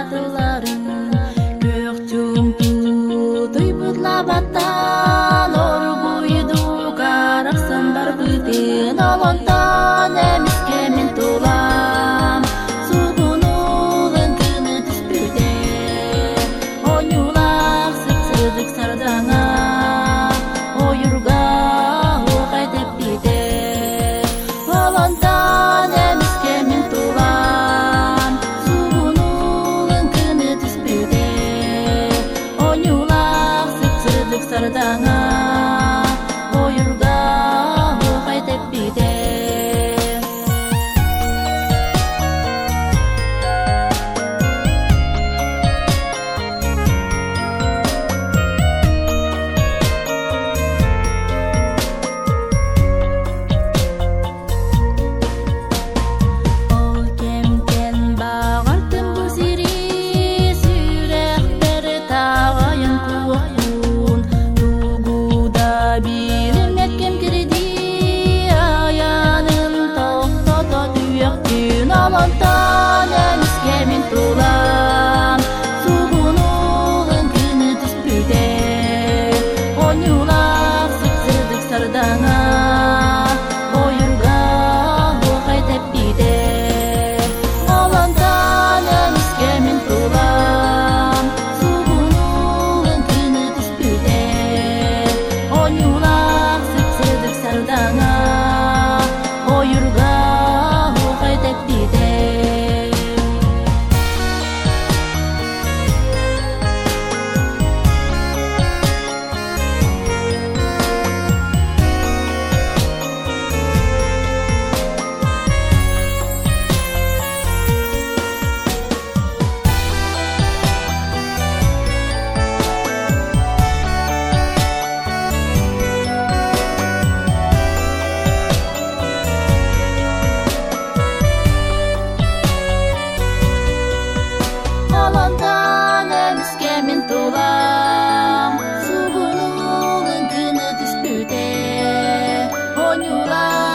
атыларын көк туым туйбутла бата دختر دهن perdu, non new love.